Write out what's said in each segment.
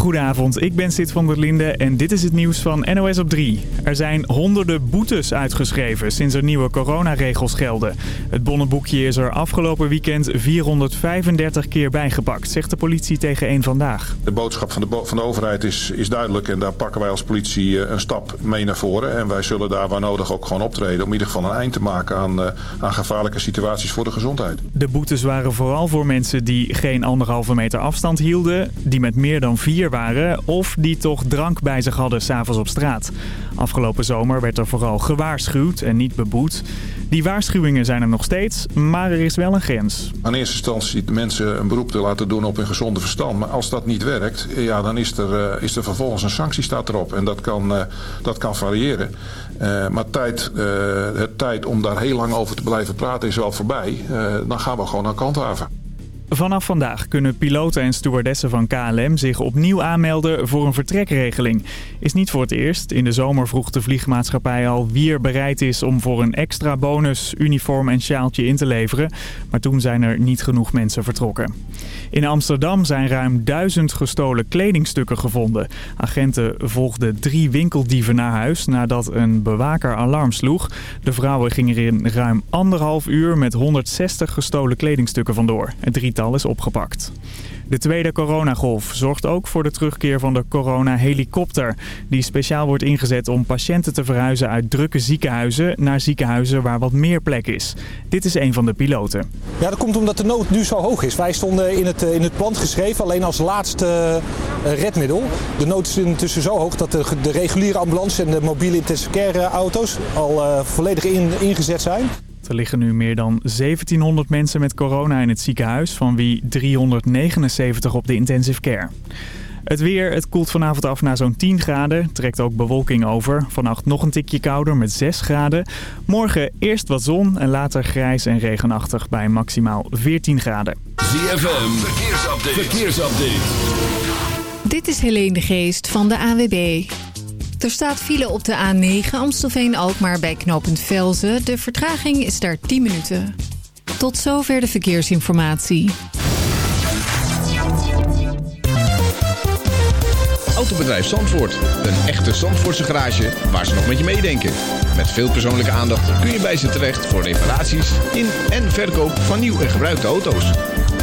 Goedenavond, ik ben Sid van der Linde en dit is het nieuws van NOS op 3. Er zijn honderden boetes uitgeschreven sinds er nieuwe coronaregels gelden. Het bonnenboekje is er afgelopen weekend 435 keer bijgepakt, zegt de politie tegen één Vandaag. De boodschap van de, van de overheid is, is duidelijk en daar pakken wij als politie eh, een stap mee naar voren. En wij zullen daar waar nodig ook gewoon optreden om in ieder geval een eind te maken aan, eh, aan gevaarlijke situaties voor de gezondheid. De boetes waren vooral voor mensen die geen anderhalve meter afstand hielden, die met meer dan vier of die toch drank bij zich hadden s'avonds op straat. Afgelopen zomer werd er vooral gewaarschuwd en niet beboet. Die waarschuwingen zijn er nog steeds, maar er is wel een grens. In eerste instantie mensen een beroep te laten doen op hun gezonde verstand. Maar als dat niet werkt, ja, dan is er, uh, is er vervolgens een sanctie staat erop. En dat kan, uh, dat kan variëren. Uh, maar tijd, het tijd om daar heel lang over te blijven praten is wel voorbij. dan gaan we gewoon aan kant haven. Vanaf vandaag kunnen piloten en stewardessen van KLM zich opnieuw aanmelden voor een vertrekregeling. Is niet voor het eerst. In de zomer vroeg de vliegmaatschappij al wie er bereid is om voor een extra bonus uniform en sjaaltje in te leveren. Maar toen zijn er niet genoeg mensen vertrokken. In Amsterdam zijn ruim duizend gestolen kledingstukken gevonden. Agenten volgden drie winkeldieven naar huis nadat een bewaker alarm sloeg. De vrouwen gingen er in ruim anderhalf uur met 160 gestolen kledingstukken vandoor. Het drietal is opgepakt. De tweede coronagolf zorgt ook voor de terugkeer van de corona-helikopter. Die speciaal wordt ingezet om patiënten te verhuizen uit drukke ziekenhuizen naar ziekenhuizen waar wat meer plek is. Dit is een van de piloten. Ja, dat komt omdat de nood nu zo hoog is. Wij stonden in het, in het plan geschreven alleen als laatste uh, redmiddel. De nood is intussen zo hoog dat de, reguliere ambulance en de mobiele intensive auto's al uh, volledig in, ingezet zijn. Er liggen nu meer dan 1700 mensen met corona in het ziekenhuis, van wie 379 op de intensive care. Het weer, het koelt vanavond af naar zo'n 10 graden. Trekt ook bewolking over. Vannacht nog een tikje kouder met 6 graden. Morgen eerst wat zon en later grijs en regenachtig bij maximaal 14 graden. ZFM, verkeersupdate. verkeersupdate. Dit is Helene de Geest van de AWB. Er staat file op de A9 Amstelveen-Alkmaar bij knooppunt Velzen. De vertraging is daar 10 minuten. Tot zover de verkeersinformatie. Autobedrijf Zandvoort. Een echte Zandvoortse garage waar ze nog met je meedenken. Met veel persoonlijke aandacht kun je bij ze terecht voor reparaties in en verkoop van nieuw en gebruikte auto's.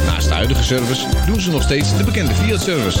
Naast de huidige service doen ze nog steeds de bekende Fiat-service.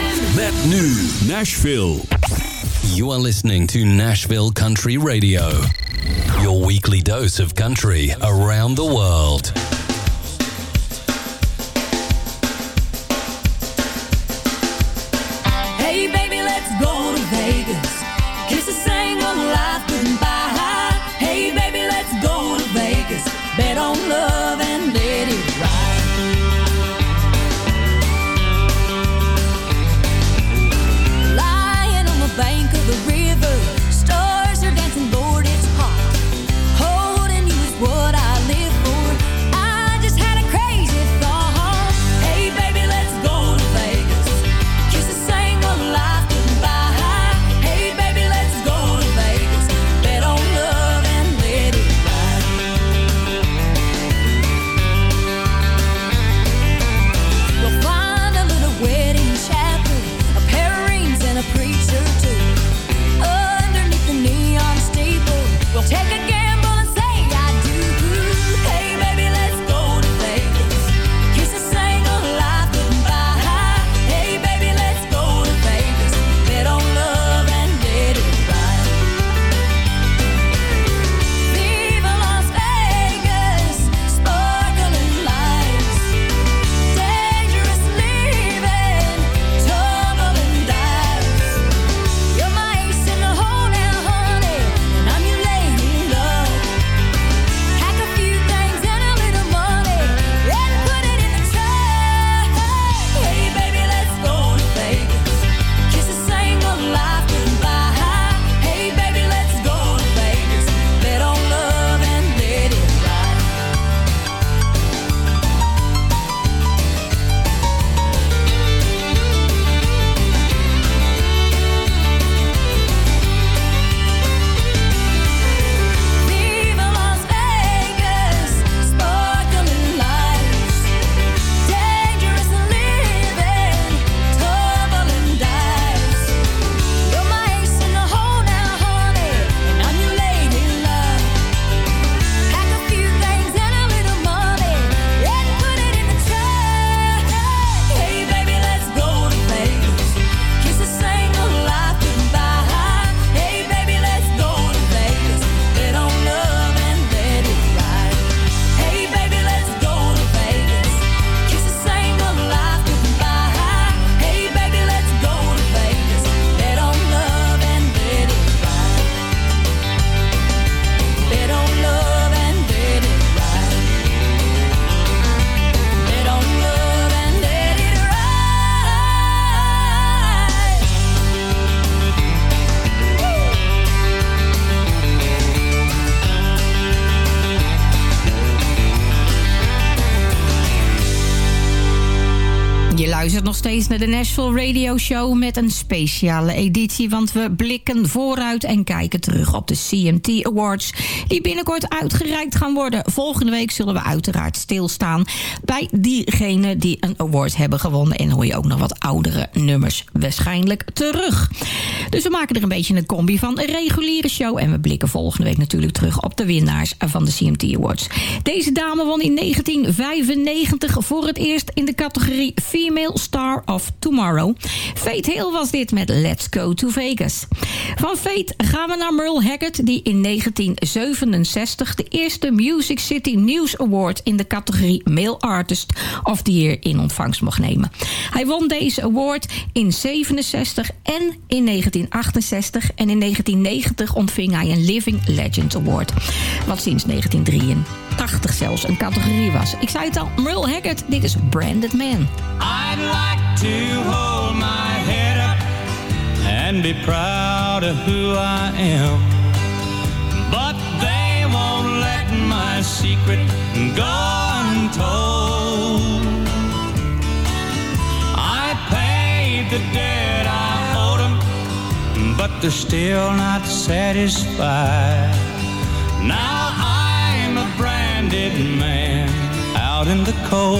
Met nu Nashville. You are listening to Nashville Country Radio. Your weekly dose of country around the world. Luistert nog steeds naar de Nashville Radio Show met een speciale editie. Want we blikken vooruit en kijken terug op de CMT Awards. Die binnenkort uitgereikt gaan worden. Volgende week zullen we uiteraard stilstaan bij diegenen die een award hebben gewonnen. En hoor je ook nog wat oudere nummers waarschijnlijk terug. Dus we maken er een beetje een combi van. Een reguliere show. En we blikken volgende week natuurlijk terug op de winnaars van de CMT Awards. Deze dame won in 1995 voor het eerst in de categorie Female Star of Tomorrow. Fate Hill was dit met Let's Go to Vegas. Van Fate gaan we naar Merle Haggard... die in 1967 de eerste Music City News Award... in de categorie Male Artist of the Year in ontvangst mocht nemen. Hij won deze award in 67 en in 1968... en in 1990 ontving hij een Living Legend Award. Wat sinds 1983 zelfs een categorie was. Ik zei het al, Merle Haggard, dit is Branded Man. I'd like to hold my head up and be proud of who I am. But they won't let my secret go untold. I paid the debt I owed them, but they're still not satisfied. Now branded man out in the cold.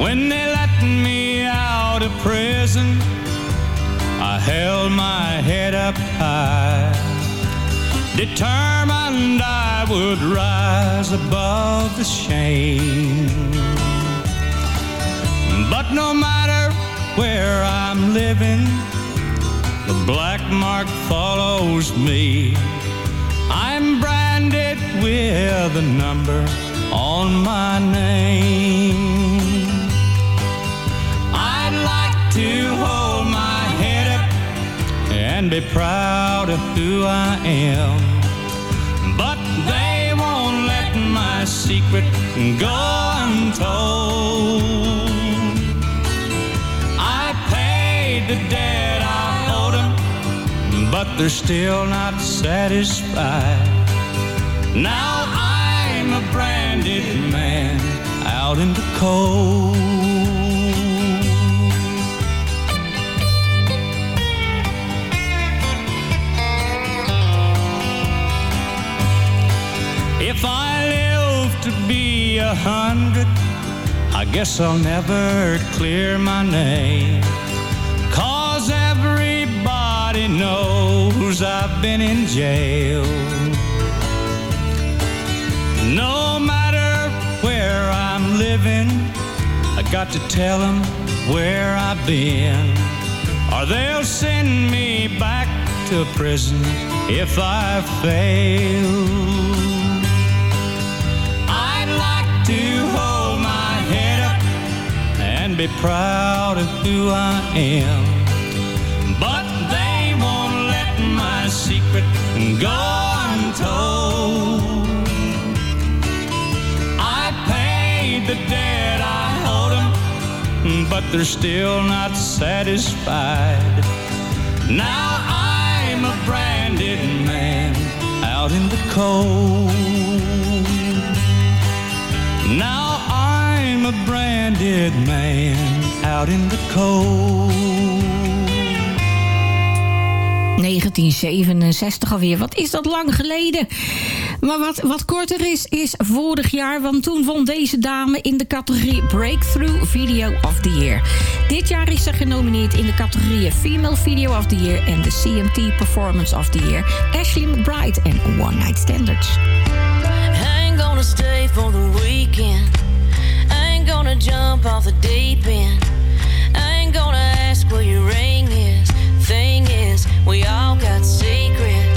When they let me out of prison, I held my head up high, determined I would rise above the shame. But no matter where I'm living, the black mark follows me. I'm with a number on my name. I'd like to hold my head up and be proud of who I am. But they won't let my secret go untold. I paid the debt I owed them, but they're still not satisfied. Now I'm a branded man out in the cold. If I live to be a hundred, I guess I'll never clear my name. Cause everybody knows I've been in jail. Living, I got to tell them where I've been. Or they'll send me back to prison if I fail. I'd like to hold my head up and be proud of who I am. But they won't let my secret go the debt I owed them, but they're still not satisfied. Now I'm a branded man out in the cold. Now I'm a branded man out in the cold. 1967 alweer. Wat is dat lang geleden? Maar wat, wat korter is, is vorig jaar. Want toen won deze dame in de categorie Breakthrough Video of the Year. Dit jaar is ze genomineerd in de categorieën Female Video of the Year... en de CMT Performance of the Year. Ashley McBride en One Night Standards. Ain't gonna stay for the weekend. I ain't gonna jump off the deep end. I ain't gonna ask where your ring is. Thing is, we all got secrets.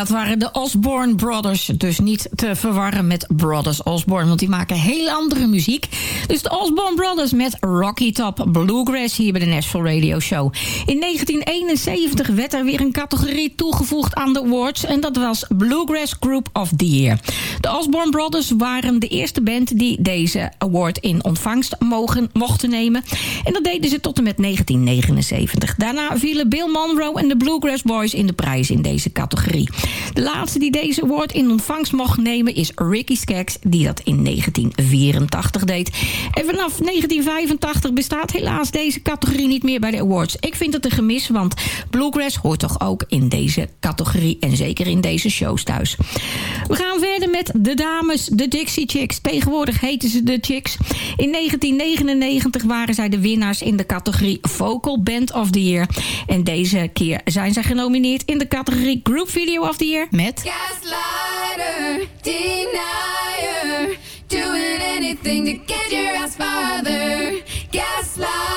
Dat waren de Osborne Brothers. Dus niet te verwarren met Brothers Osborne. Want die maken heel andere muziek. Dus de Osborne Brothers met Rocky Top Bluegrass hier bij de Nashville Radio Show. In 1971 werd er weer een categorie toegevoegd aan de awards. En dat was Bluegrass Group of the Year. De Osborne Brothers waren de eerste band die deze award in ontvangst mogen, mochten nemen. En dat deden ze tot en met 1979. Daarna vielen Bill Monroe en de Bluegrass Boys in de prijs in deze categorie. De laatste die deze award in ontvangst mocht nemen is Ricky Skaggs, die dat in 1984 deed. En vanaf 1985 bestaat helaas deze categorie niet meer bij de awards. Ik vind het een gemis, want Bluegrass hoort toch ook in deze categorie en zeker in deze shows thuis. We gaan verder met de dames, de Dixie Chicks. Tegenwoordig heten ze de Chicks. In 1999 waren zij de winnaars in de categorie Vocal Band of the Year. En deze keer zijn zij genomineerd in de categorie Group Video of the Year met... Gaslighter, denier, doing anything to get your ass farther. Gaslighter,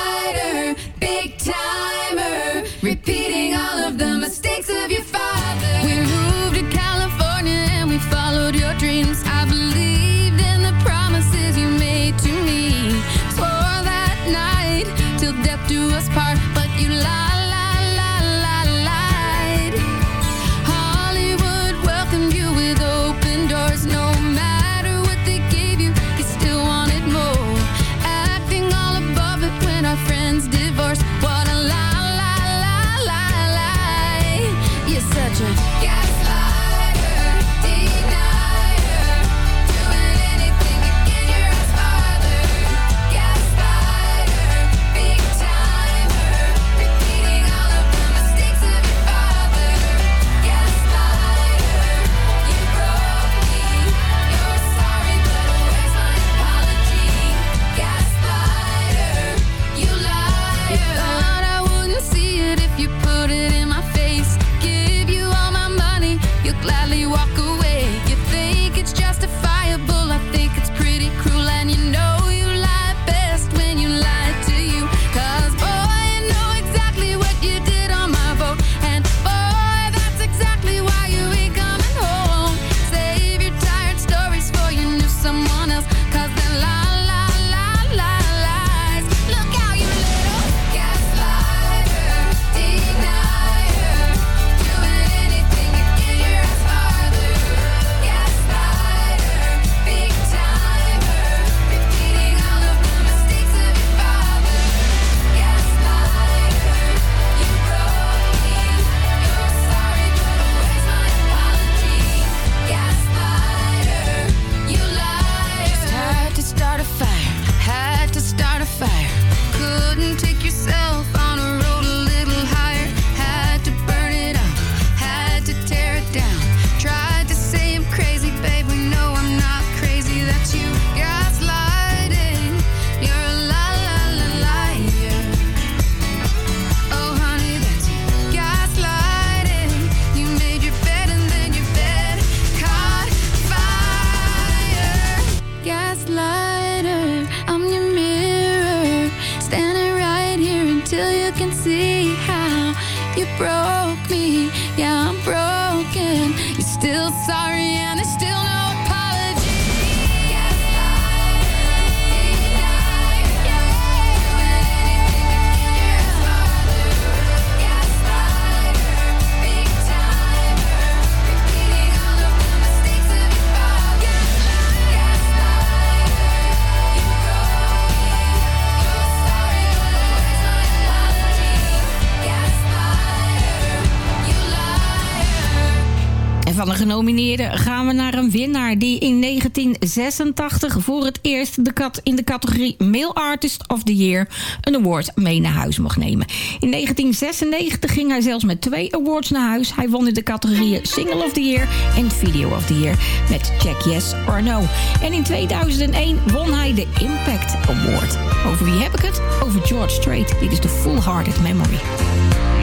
1986 voor het eerst de kat in de categorie Male Artist of the Year een award mee naar huis mocht nemen. In 1996 ging hij zelfs met twee awards naar huis. Hij won in de categorieën Single of the Year en Video of the Year met Check Yes or No. En in 2001 won hij de Impact Award. Over wie heb ik het? Over George Strait. Dit is de Full Hearted Memory.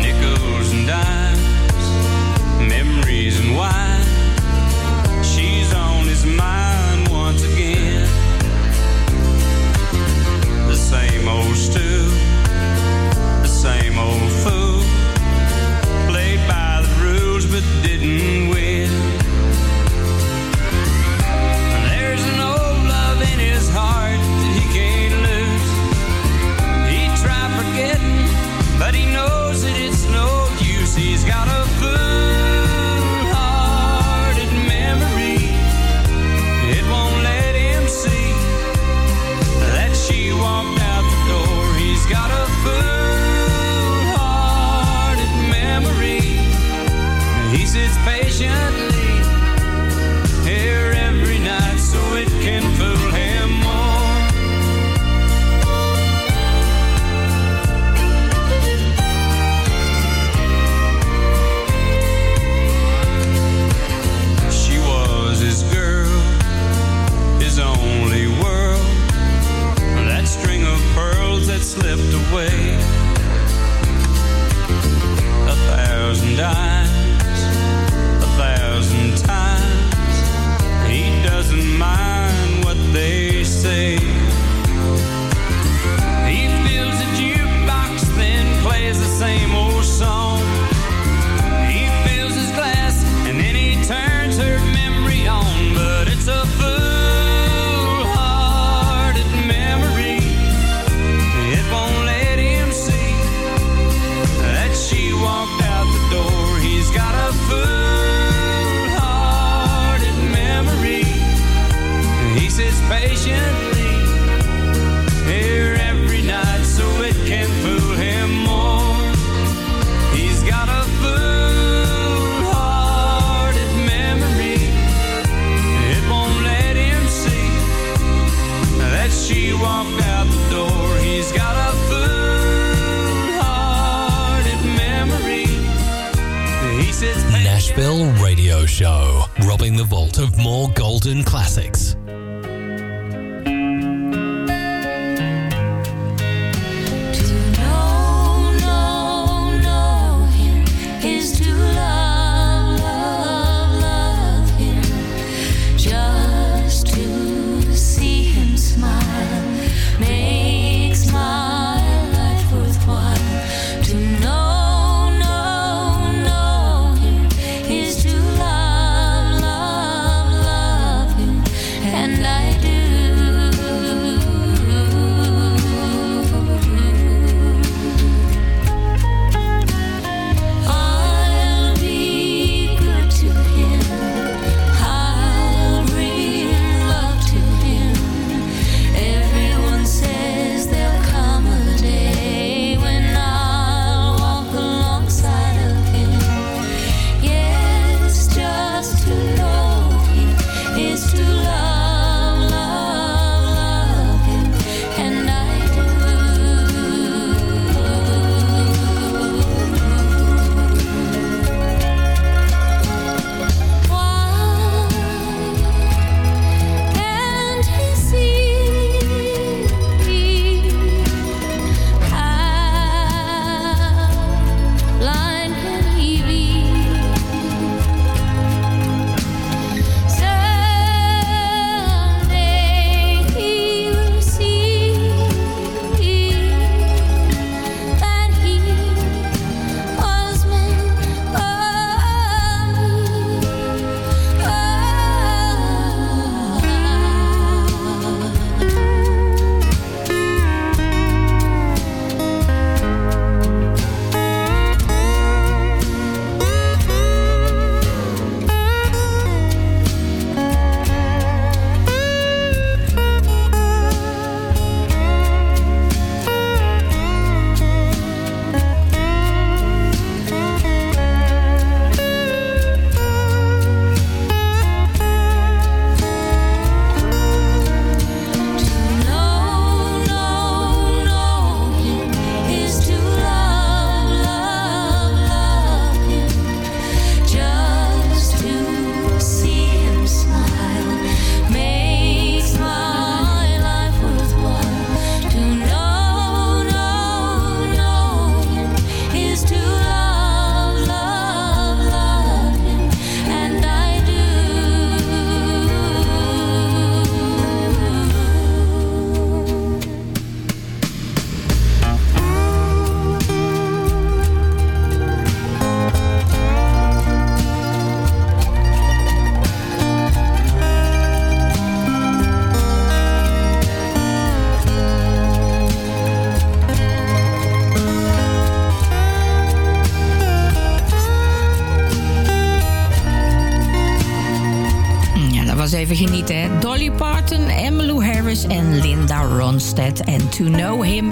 Nickels and dimes.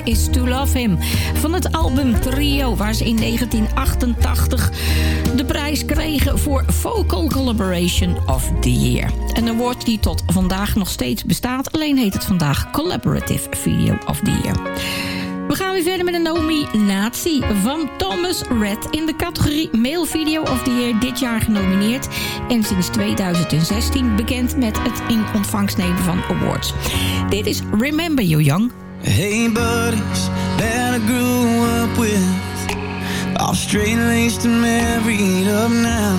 Is To Love Him. Van het album Trio, waar ze in 1988 de prijs kregen voor Vocal Collaboration of the Year. Een award die tot vandaag nog steeds bestaat. Alleen heet het vandaag Collaborative Video of the Year. We gaan weer verder met een nominatie van Thomas Red... in de categorie Male Video of the Year dit jaar genomineerd... en sinds 2016 bekend met het in ontvangst nemen van awards. Dit is Remember You Young. Hey buddies that I grew up with. All straight-laced and married up now.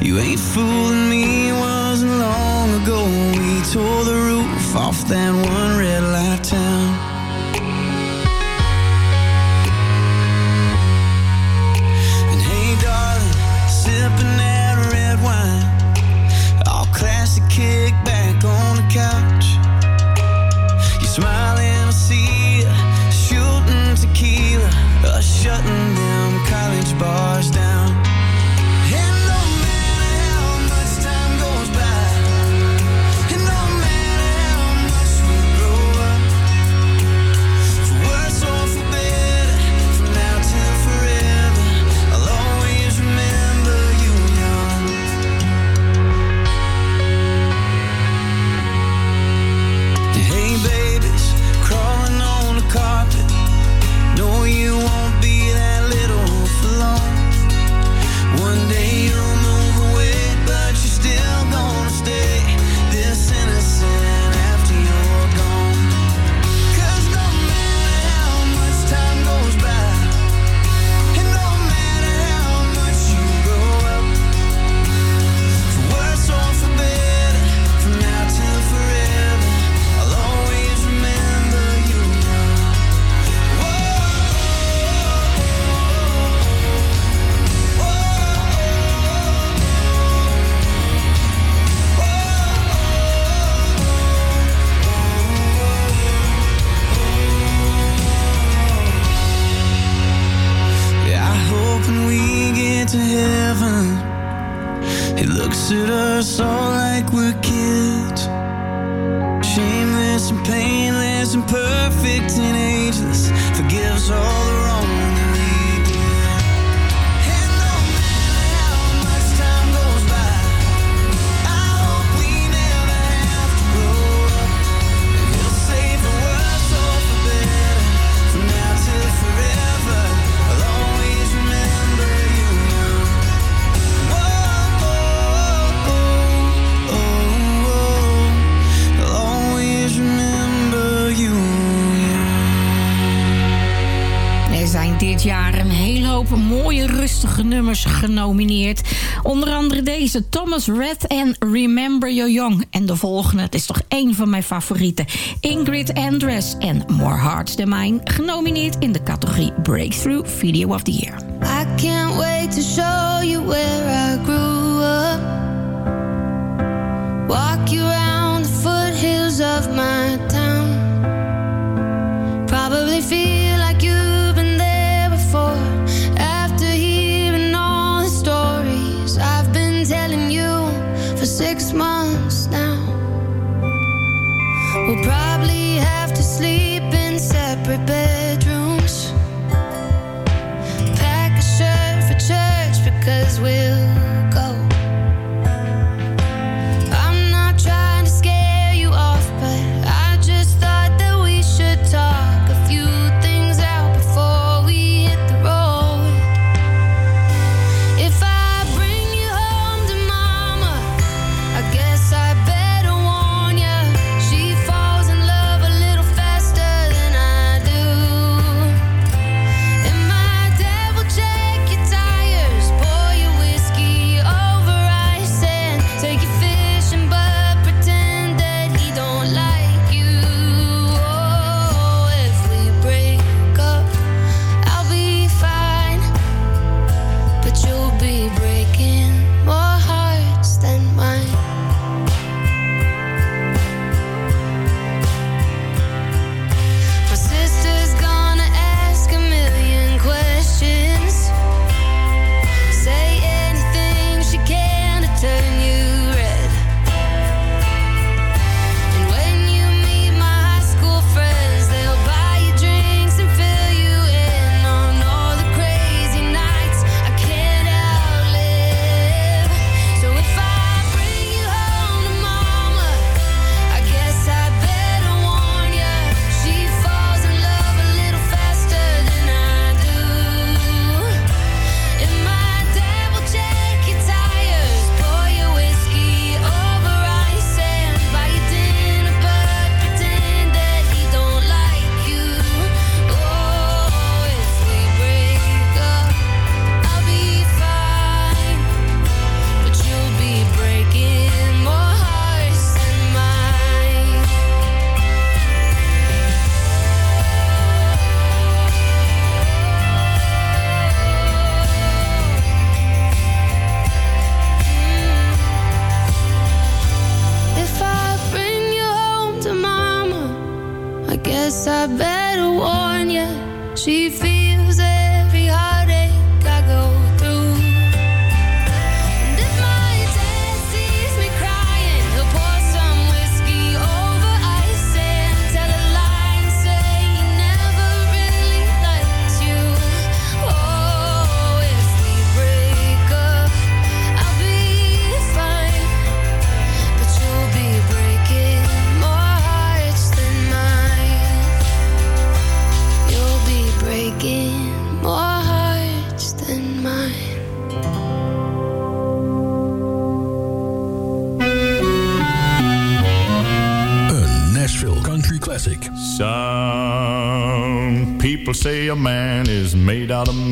You ain't fooling me, it wasn't long ago. We tore the roof off that one red light town He looks at us all like we're kids. Shameless and painless and perfect and ageless. Forgives all the mooie rustige nummers genomineerd. Onder andere deze Thomas Red en Remember Your Young. En de volgende, het is toch één van mijn favorieten. Ingrid Andress en More Hearts Than Mine. Genomineerd in de categorie Breakthrough Video of the Year. I can't wait to show you where I grew up. Walk you around the foothills of my town. Probably feel we'll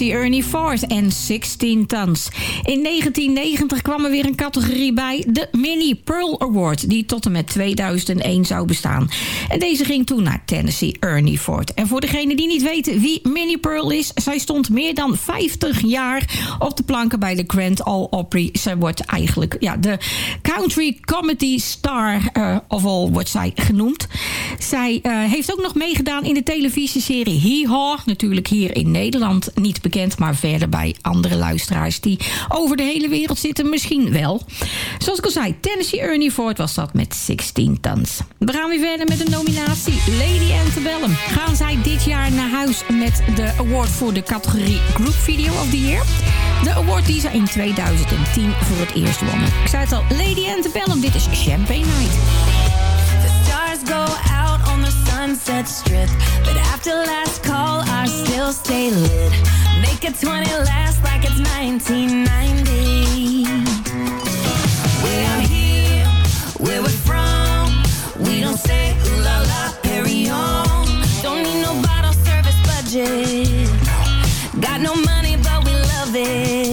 Ernie Ford en 16 Tons. In 1990 kwam er weer een categorie bij, de Mini Pearl Award... die tot en met 2001 zou bestaan. En deze ging toen naar Tennessee Ernie Ford. En voor degenen die niet weten wie Mini Pearl is... zij stond meer dan 50 jaar op de planken bij de Grand Ole Opry. Zij wordt eigenlijk ja, de country comedy star eh, of all wordt zij genoemd. Zij eh, heeft ook nog meegedaan in de televisieserie Hee Haw. Natuurlijk hier in Nederland niet bekend, maar verder bij andere luisteraars die over de hele wereld zitten misschien wel. Zoals ik al zei, Tennessee Ernie Ford was dat met 16 tons. We gaan weer verder met de nominatie Lady Antebellum. Gaan zij dit jaar naar huis met de award voor de categorie Group Video of the Year? De award die ze in 2010 voor het eerst wonnen. Ik zei het al, Lady Antebellum, dit is Champagne Night. The stars go out on the sunset strip. But after last call, I still stay lit. Make it 20 last like it's 1990. We're out here, where we're from. We don't say ooh la la, carry on. Don't need no bottle service budget. Got no money, but we love it.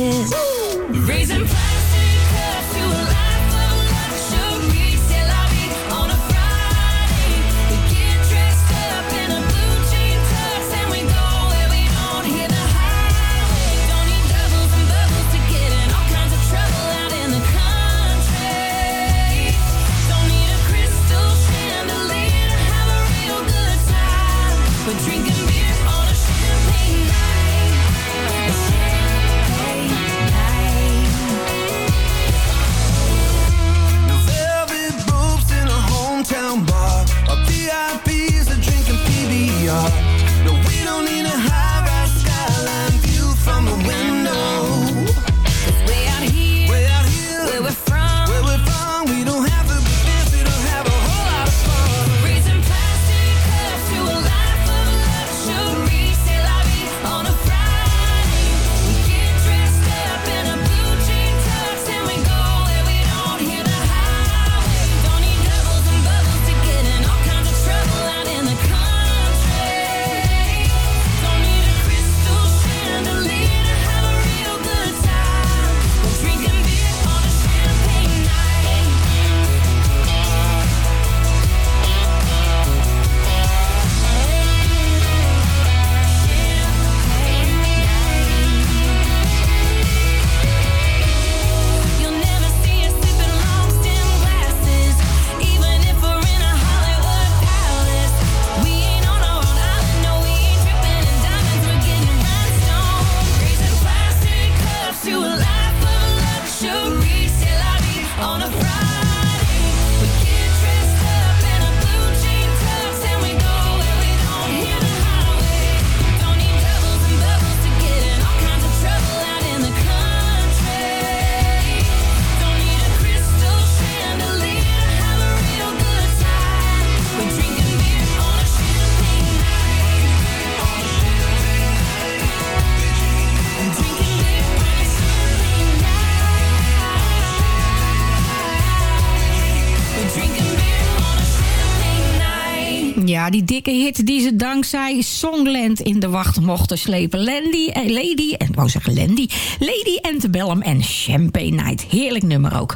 Hit die ze dankzij Songland in de wacht mochten slepen. Landy, eh, Lady, en wou zeggen Landy, Lady Antebellum en Champagne Night. Heerlijk nummer ook.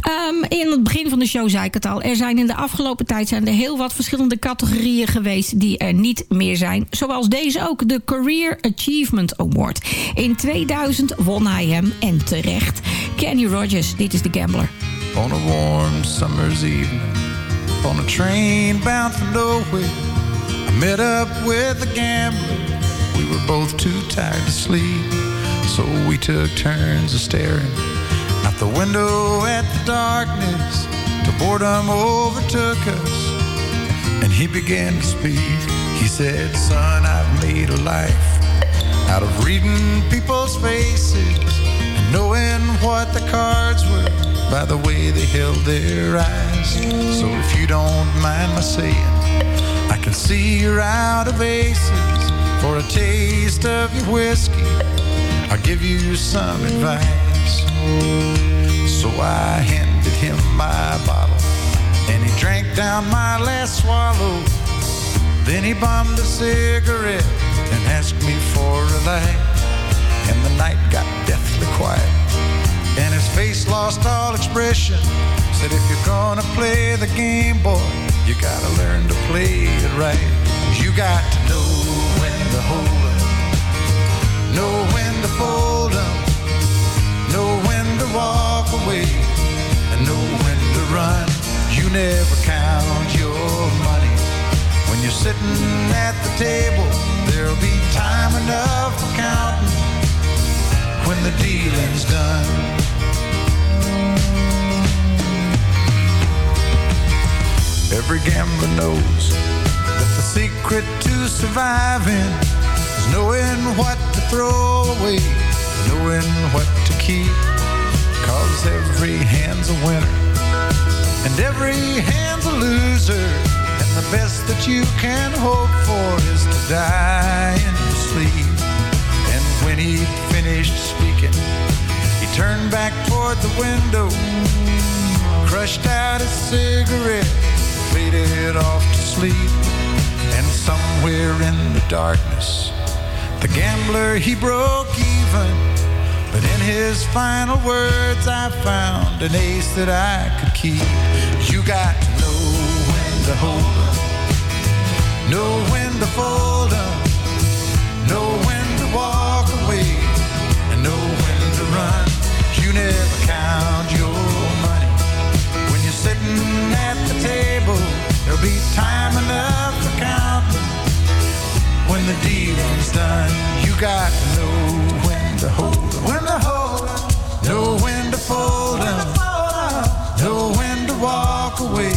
Ehm, in het begin van de show zei ik het al. Er zijn in de afgelopen tijd zijn er heel wat verschillende categorieën geweest die er niet meer zijn. Zoals deze ook, de Career Achievement Award. In 2000 won hij hem en terecht. Kenny Rogers, dit is de Gambler. On a warm summer's evening, on a train bound for nowhere, met up with a gambler. We were both too tired to sleep, so we took turns of staring out the window at the darkness till boredom overtook us. And he began to speak. He said, Son, I've made a life out of reading people's faces and knowing what the cards were by the way they held their eyes. So if you don't mind my saying, can see you're out of aces. For a taste of your whiskey, I'll give you some advice. So I handed him my bottle, and he drank down my last swallow. Then he bummed a cigarette and asked me for a light. And the night got deathly quiet, and his face lost all expression. Said, if you're gonna play the game, boy, you gotta learn to play it right. You got to know when to hold up, know when to fold up, know when to walk away, and know when to run. You never count your money when you're sitting at the table. There'll be time enough for counting when the dealing's done. Every gambler knows that the secret to surviving is knowing what to throw away, knowing what to keep. Cause every hand's a winner and every hand's a loser. And the best that you can hope for is to die in your sleep. And when he finished speaking, he turned back toward the window, crushed out his cigarette, faded off to sleep. And somewhere in the darkness, the gambler he broke even. But in his final words, I found an ace that I could keep. You got to know when to hold up, know when to fold up, There'll be time enough for counting when the dealing's done. You got to know when to hold 'em, when to hold 'em, know when to fold 'em, know when to walk away,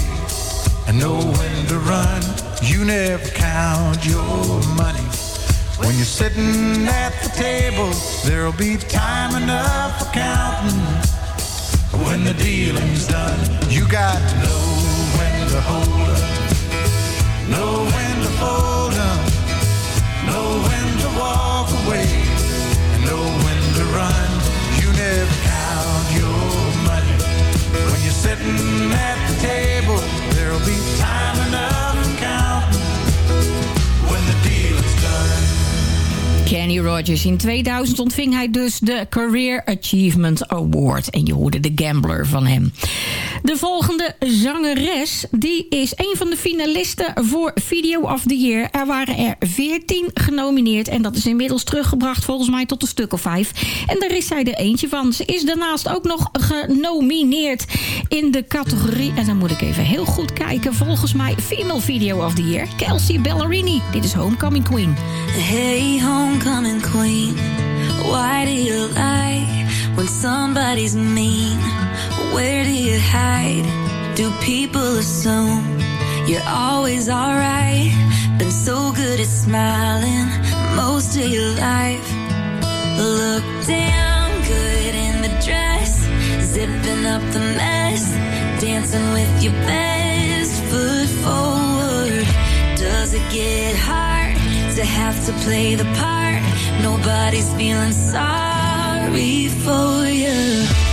and know when to run. You never count your money when you're sitting at the table. There'll be time enough for counting when the dealing's done. You got to know to hold know when to fold 'em, know when to walk away, and know when to run. You never count your money when you're sitting at the table. There'll be time enough for counting when the dealing's done. Kenny Rogers. In 2000 ontving hij dus de Career Achievement Award. En je hoorde de Gambler van hem. De volgende zangeres, die is een van de finalisten voor Video of the Year. Er waren er 14 genomineerd en dat is inmiddels teruggebracht volgens mij tot een stuk of vijf. En daar is zij er eentje van. Ze is daarnaast ook nog genomineerd in de categorie... en dan moet ik even heel goed kijken. Volgens mij Female Video of the Year. Kelsey Ballerini. Dit is Homecoming Queen. Hey, homecoming queen, why do you lie when somebody's mean? Where do you hide? Do people assume you're always alright? Been so good at smiling most of your life. Look damn good in the dress, zipping up the mess, dancing with your best foot forward. Does it get hard to have to play the part? Nobody's feeling sorry for you.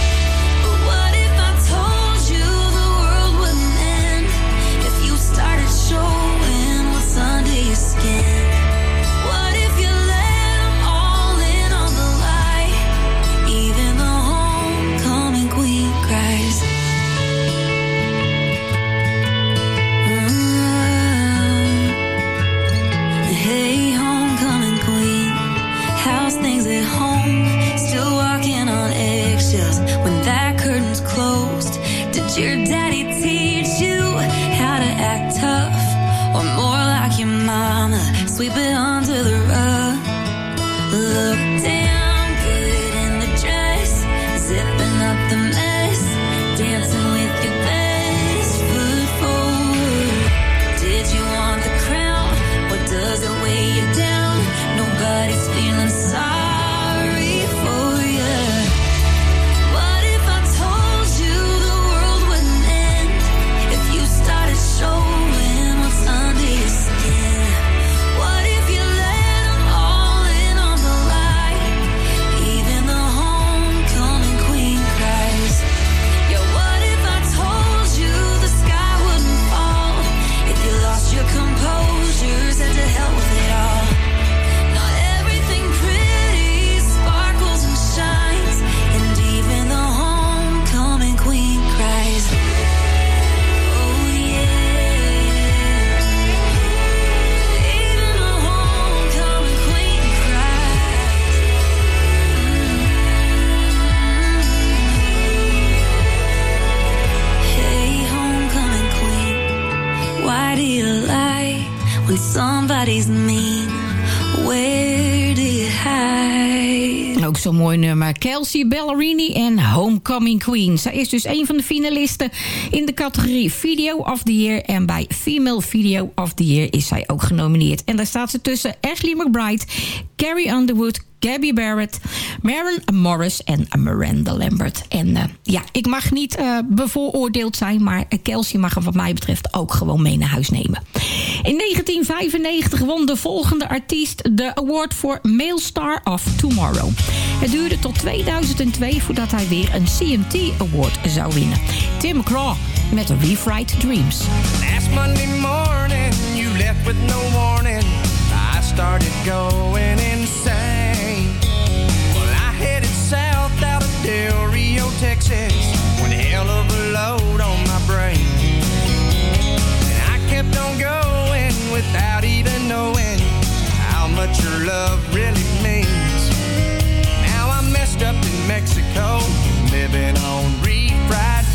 Kelsey Ballerini en Homecoming Queen. Zij is dus een van de finalisten in de categorie Video of the Year. En bij Female Video of the Year is zij ook genomineerd. En daar staat ze tussen Ashley McBride, Carrie Underwood, Gabby Barrett, Maren Morris en Miranda Lambert. En eh, ja, ik mag niet eh, bevooroordeeld zijn... maar Kelsey mag hem wat mij betreft ook gewoon mee naar huis nemen. In 1995 won de volgende artiest de award voor Male Star of Tomorrow. Het duurde tot 2002 voordat hij weer een CMT Award zou winnen. Tim McGraw met Rewrite Dreams. Last Monday morning, you left with no warning. I started going insane. Texas. One hell of a load on my brain. And I kept on going without even knowing how much your love really means. Now I'm messed up in Mexico, living on refried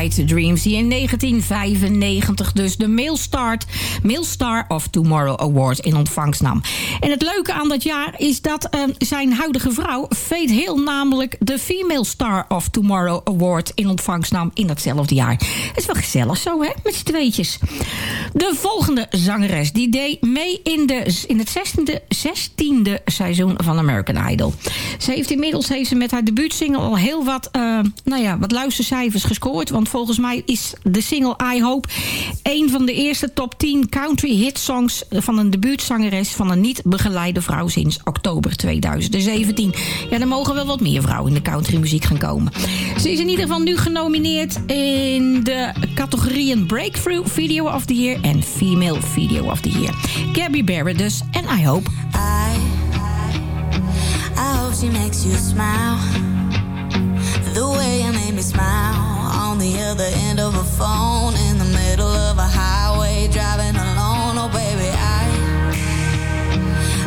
Refried Dreams. Die in 1995 dus de Male Star of Tomorrow Award in ontvangst nam. En het leuke aan dat jaar is dat ehm, zijn huidige vrouw, Fate heel namelijk de Female Star of Tomorrow Award in ontvangst nam in datzelfde jaar. Het is wel gezellig zo, hè? Met z'n tweetjes. De volgende zangeres, die deed mee in, de, in het 16e, seizoen van American Idol. Ze heeft inmiddels heeft ze met haar debuutsingle al heel wat, uh, nou ja, wat luistercijfers gescoord. Want volgens mij is de single I Hope een van de eerste top 10 country hit songs van een debuutzangeres van een niet begeleide vrouw sinds oktober 2017. Ja, er mogen wel wat meer vrouwen in de countrymuziek gaan komen. Ze is in ieder geval nu genomineerd in de categorieën Breakthrough Video of the Year en Female Video of the Year. Gabby Barrett dus en I Hope. I, hope she makes you smile. The way you made me smile on the other end of a phone in the middle of a high driving alone. Oh, baby, I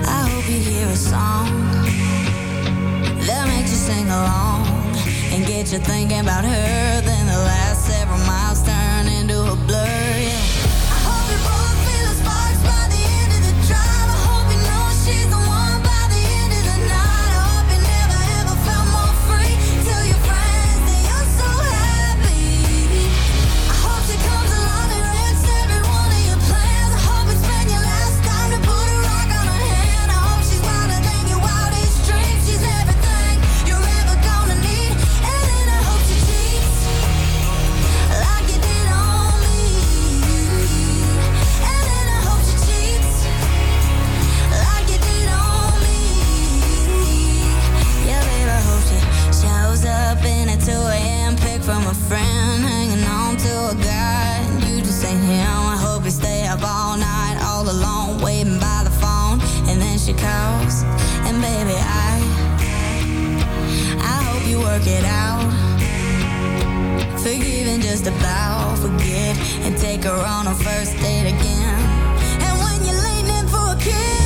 I hope you hear a song that makes you sing along and get you thinking about her. Then the last several miles turn into a blur. your cows. And baby, I, I hope you work it out. Forgive and just about forget and take her on a first date again. And when you're leaning for a kiss.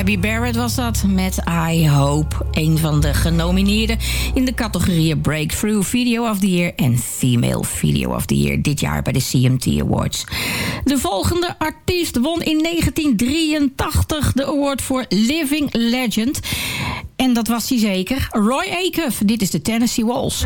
Debbie Barrett was dat met I Hope. Een van de genomineerden in de categorieën Breakthrough Video of the Year en Female Video of the Year dit jaar bij de CMT Awards. De volgende artiest won in 1983 de award voor Living Legend. En dat was hij zeker, Roy Acuff. Dit is de Tennessee Walls.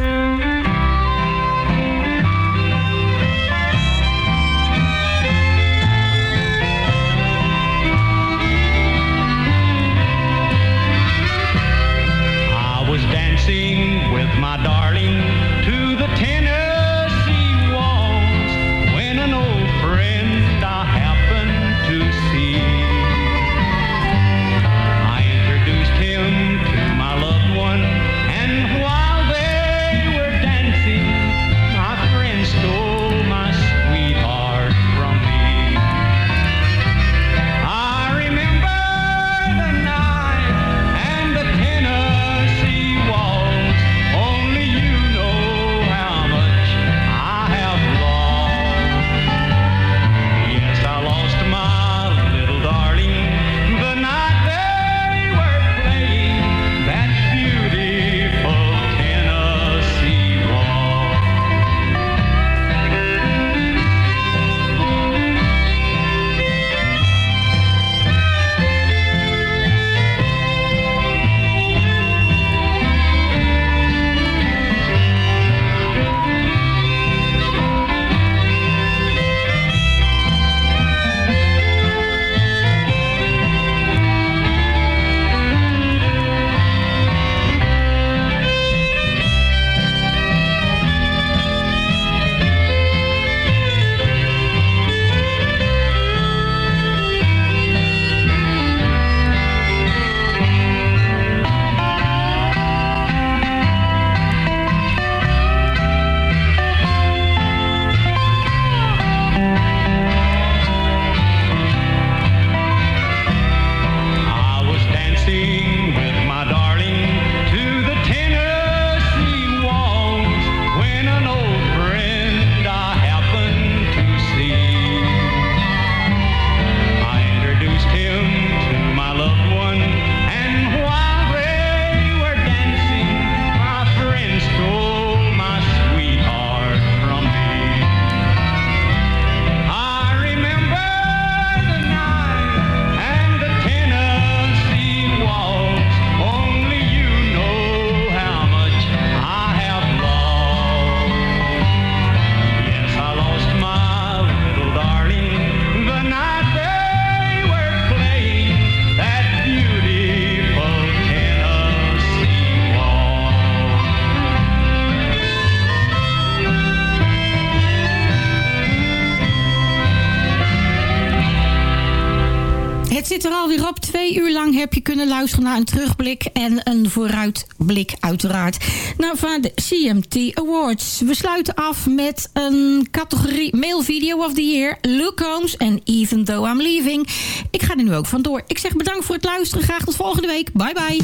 En een vooruitblik uiteraard. Naar van de CMT Awards. We sluiten af met een categorie Male Video of the Year. Luke Combs en Even Though I'm Leaving. Ik ga er nu ook vandoor. Ik zeg bedankt voor het luisteren. Graag tot volgende week. Bye bye.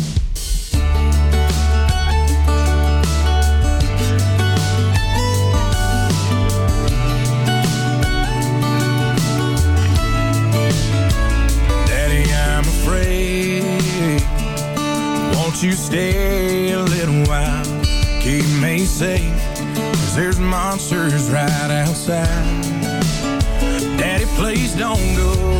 You stay a little while? Keep me safe, cause there's monsters right outside. Daddy, please don't go.